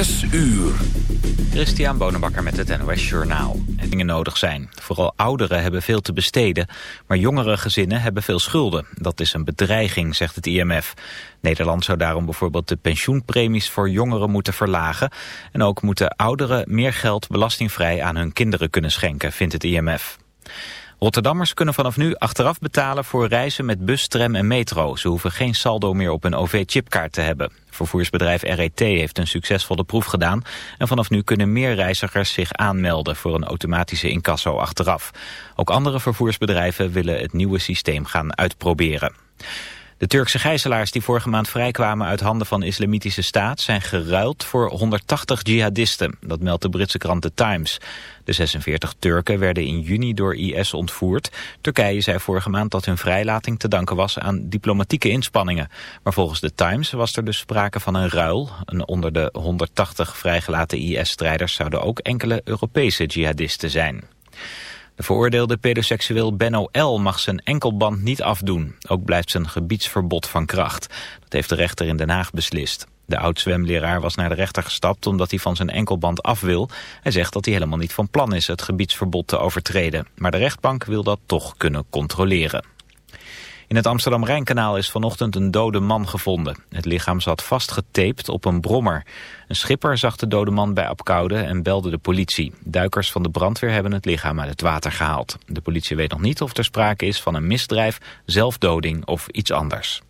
Zes uur. Christian Bonenbakker met het NOS Journaal. Dingen nodig zijn. Vooral ouderen hebben veel te besteden, maar jongere gezinnen hebben veel schulden. Dat is een bedreiging, zegt het IMF. Nederland zou daarom bijvoorbeeld de pensioenpremies voor jongeren moeten verlagen. En ook moeten ouderen meer geld belastingvrij aan hun kinderen kunnen schenken, vindt het IMF. Rotterdammers kunnen vanaf nu achteraf betalen voor reizen met bus, tram en metro. Ze hoeven geen saldo meer op een OV-chipkaart te hebben. Vervoersbedrijf RET heeft een succesvolle proef gedaan. En vanaf nu kunnen meer reizigers zich aanmelden voor een automatische incasso achteraf. Ook andere vervoersbedrijven willen het nieuwe systeem gaan uitproberen. De Turkse gijzelaars die vorige maand vrijkwamen uit handen van islamitische staat zijn geruild voor 180 jihadisten. Dat meldt de Britse krant The Times. De 46 Turken werden in juni door IS ontvoerd. Turkije zei vorige maand dat hun vrijlating te danken was aan diplomatieke inspanningen. Maar volgens The Times was er dus sprake van een ruil. En onder de 180 vrijgelaten IS-strijders zouden ook enkele Europese jihadisten zijn. De veroordeelde pedoseksueel Benno L. mag zijn enkelband niet afdoen. Ook blijft zijn gebiedsverbod van kracht. Dat heeft de rechter in Den Haag beslist. De oud-zwemleraar was naar de rechter gestapt omdat hij van zijn enkelband af wil. Hij zegt dat hij helemaal niet van plan is het gebiedsverbod te overtreden. Maar de rechtbank wil dat toch kunnen controleren. In het Amsterdam-Rijnkanaal is vanochtend een dode man gevonden. Het lichaam zat vastgetaped op een brommer. Een schipper zag de dode man bij Apkoude en belde de politie. Duikers van de brandweer hebben het lichaam uit het water gehaald. De politie weet nog niet of er sprake is van een misdrijf, zelfdoding of iets anders.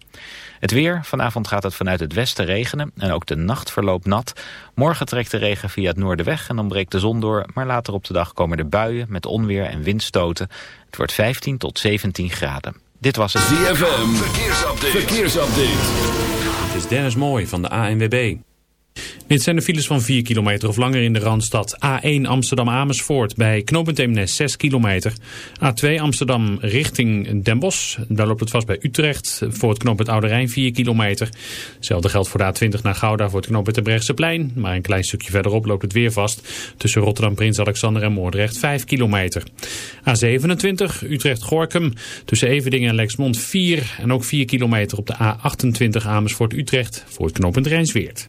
Het weer. Vanavond gaat het vanuit het westen regenen en ook de nacht verloopt nat. Morgen trekt de regen via het noorden weg en dan breekt de zon door. Maar later op de dag komen er buien met onweer en windstoten. Het wordt 15 tot 17 graden. Dit was het ZFM. Verkeersupdate. Verkeersupdate. Dit is Dennis Mooi van de ANWB. Dit zijn de files van 4 kilometer of langer in de Randstad. A1 Amsterdam-Amersfoort bij knooppunt Eemnes 6 kilometer. A2 Amsterdam richting Den Bosch. Daar loopt het vast bij Utrecht voor het knooppunt Oude Rijn 4 kilometer. Hetzelfde geldt voor de A20 naar Gouda voor het knooppunt plein. Maar een klein stukje verderop loopt het weer vast. Tussen Rotterdam, Prins Alexander en Moordrecht 5 kilometer. A27 Utrecht-Gorkum. Tussen Evedingen en Lexmond 4. En ook 4 kilometer op de A28 Amersfoort-Utrecht voor het knooppunt Rijnsweert.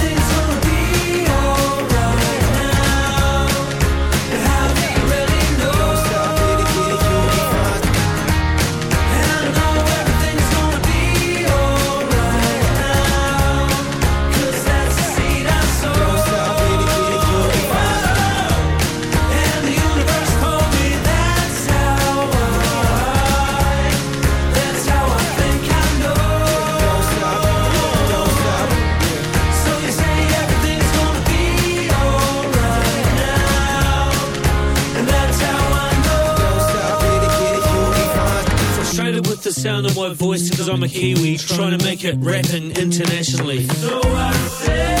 more than voice because I'm a Kiwi trying to make it rapping internationally. So I say.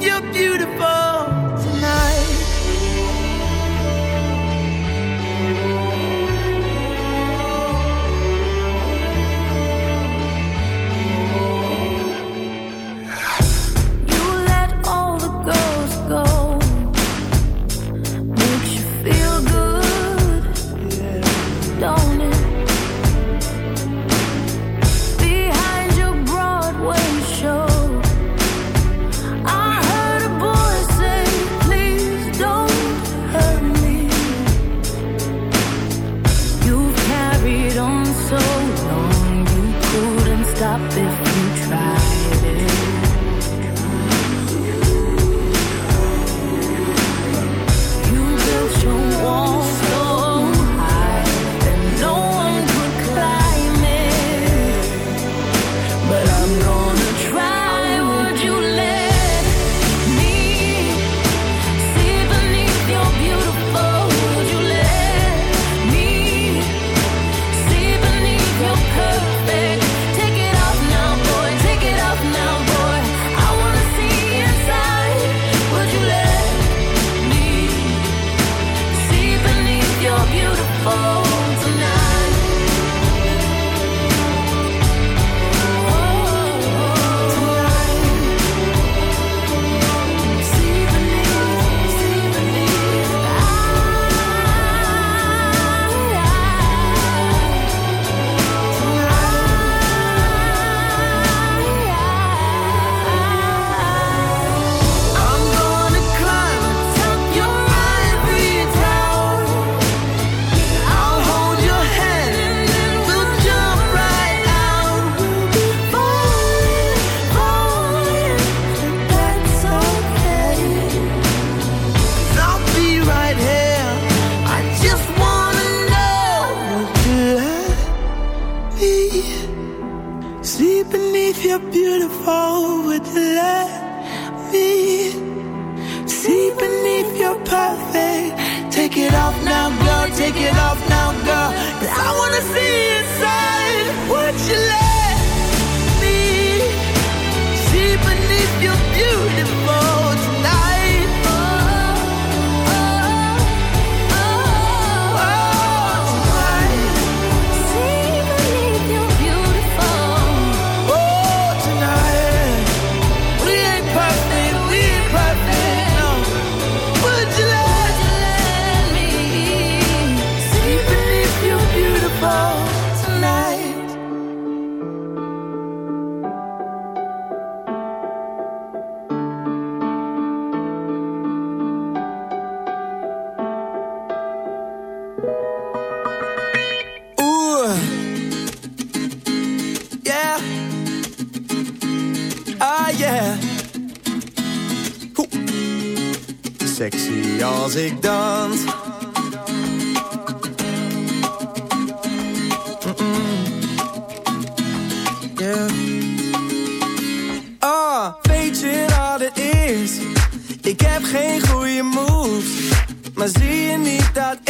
you're beautiful. Sexy als ik dans. Yeah. Ah, weet je wat het is? Ik heb geen goede moves. Maar zie je niet dat ik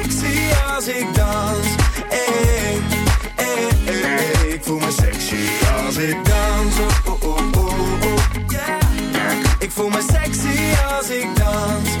als ik dans. Hey, hey, hey. Ik voel me sexy als ik dans. Oh, oh, oh, oh, oh, yeah. Ik voel me sexy als ik dans.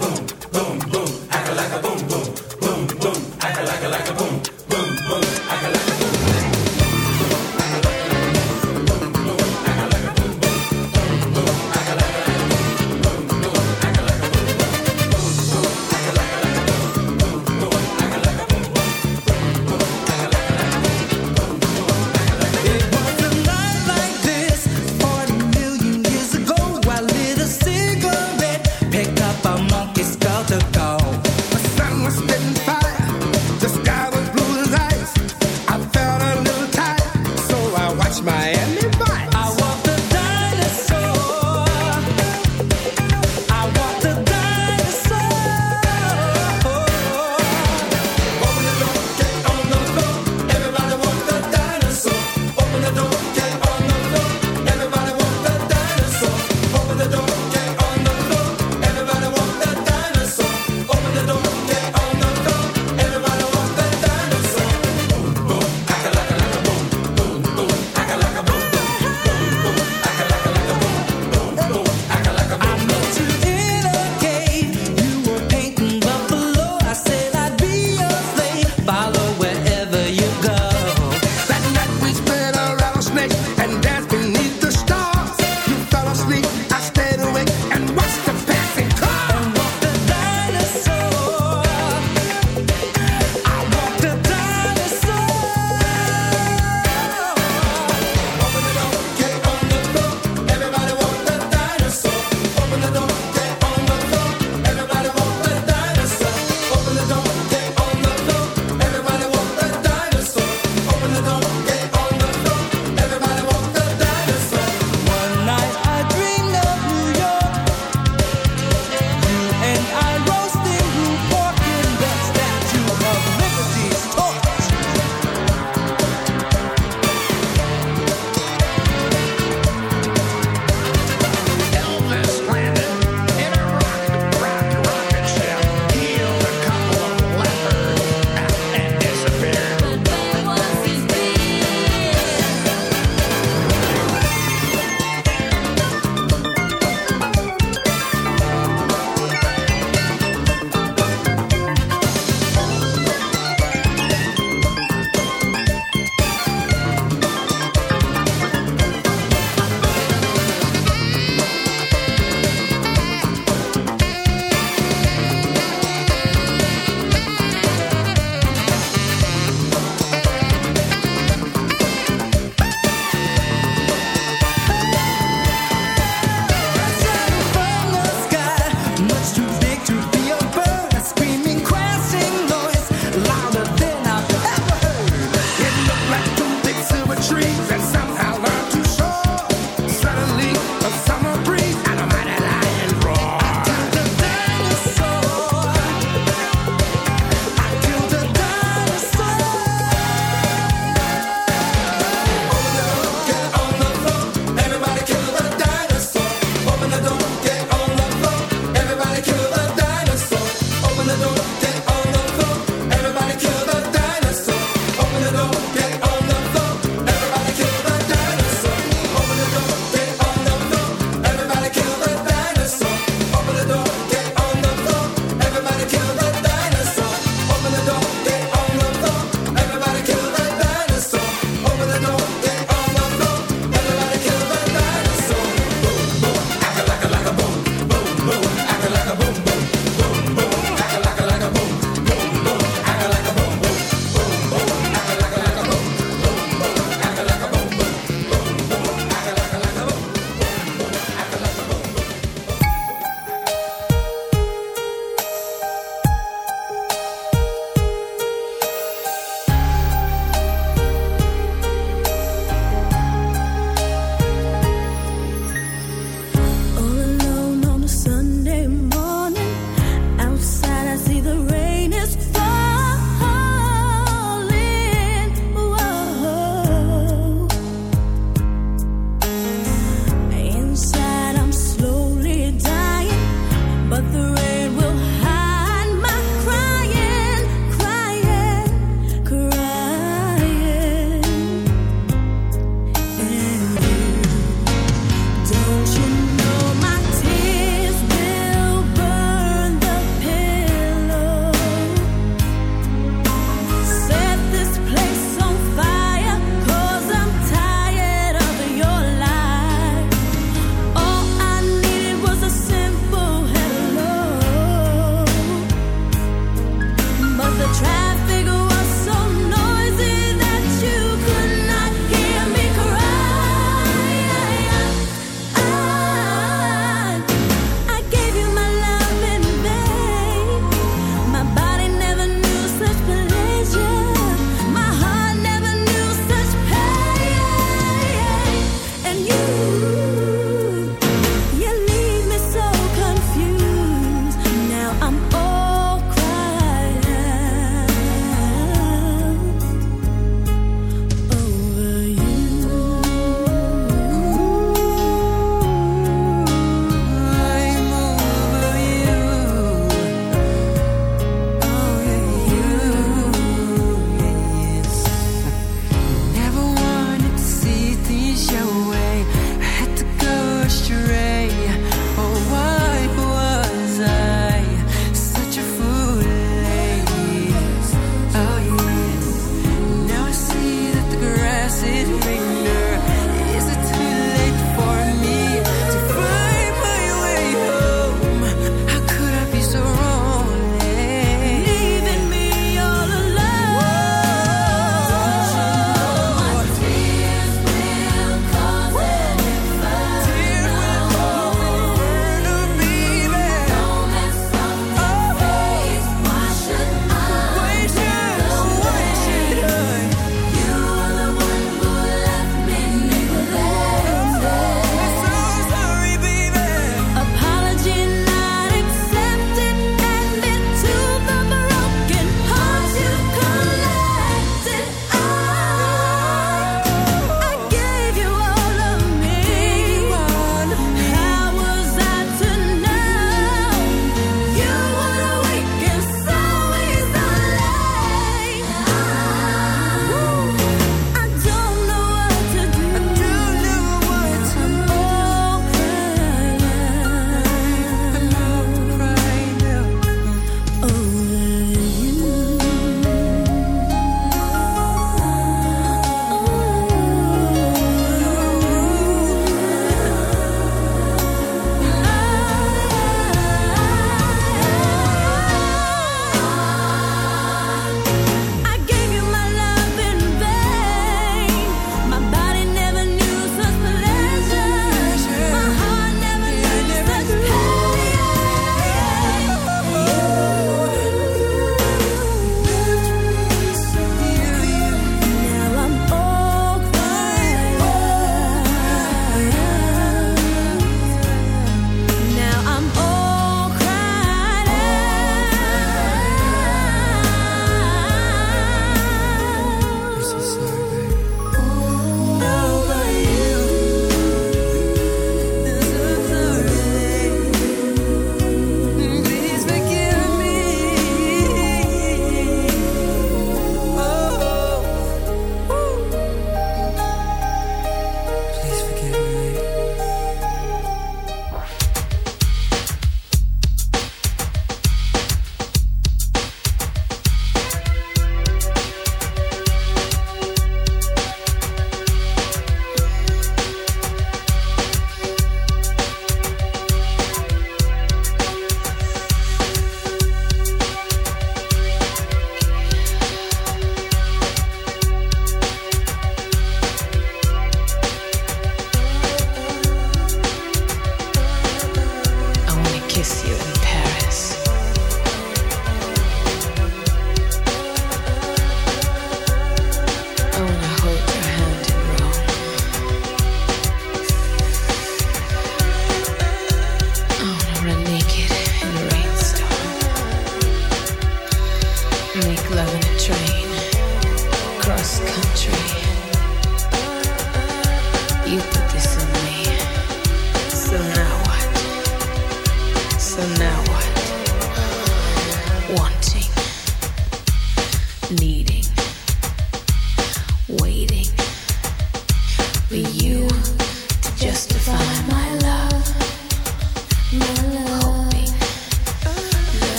like a boom, boom, boom, boom. I like a like a boom.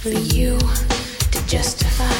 for you to justify.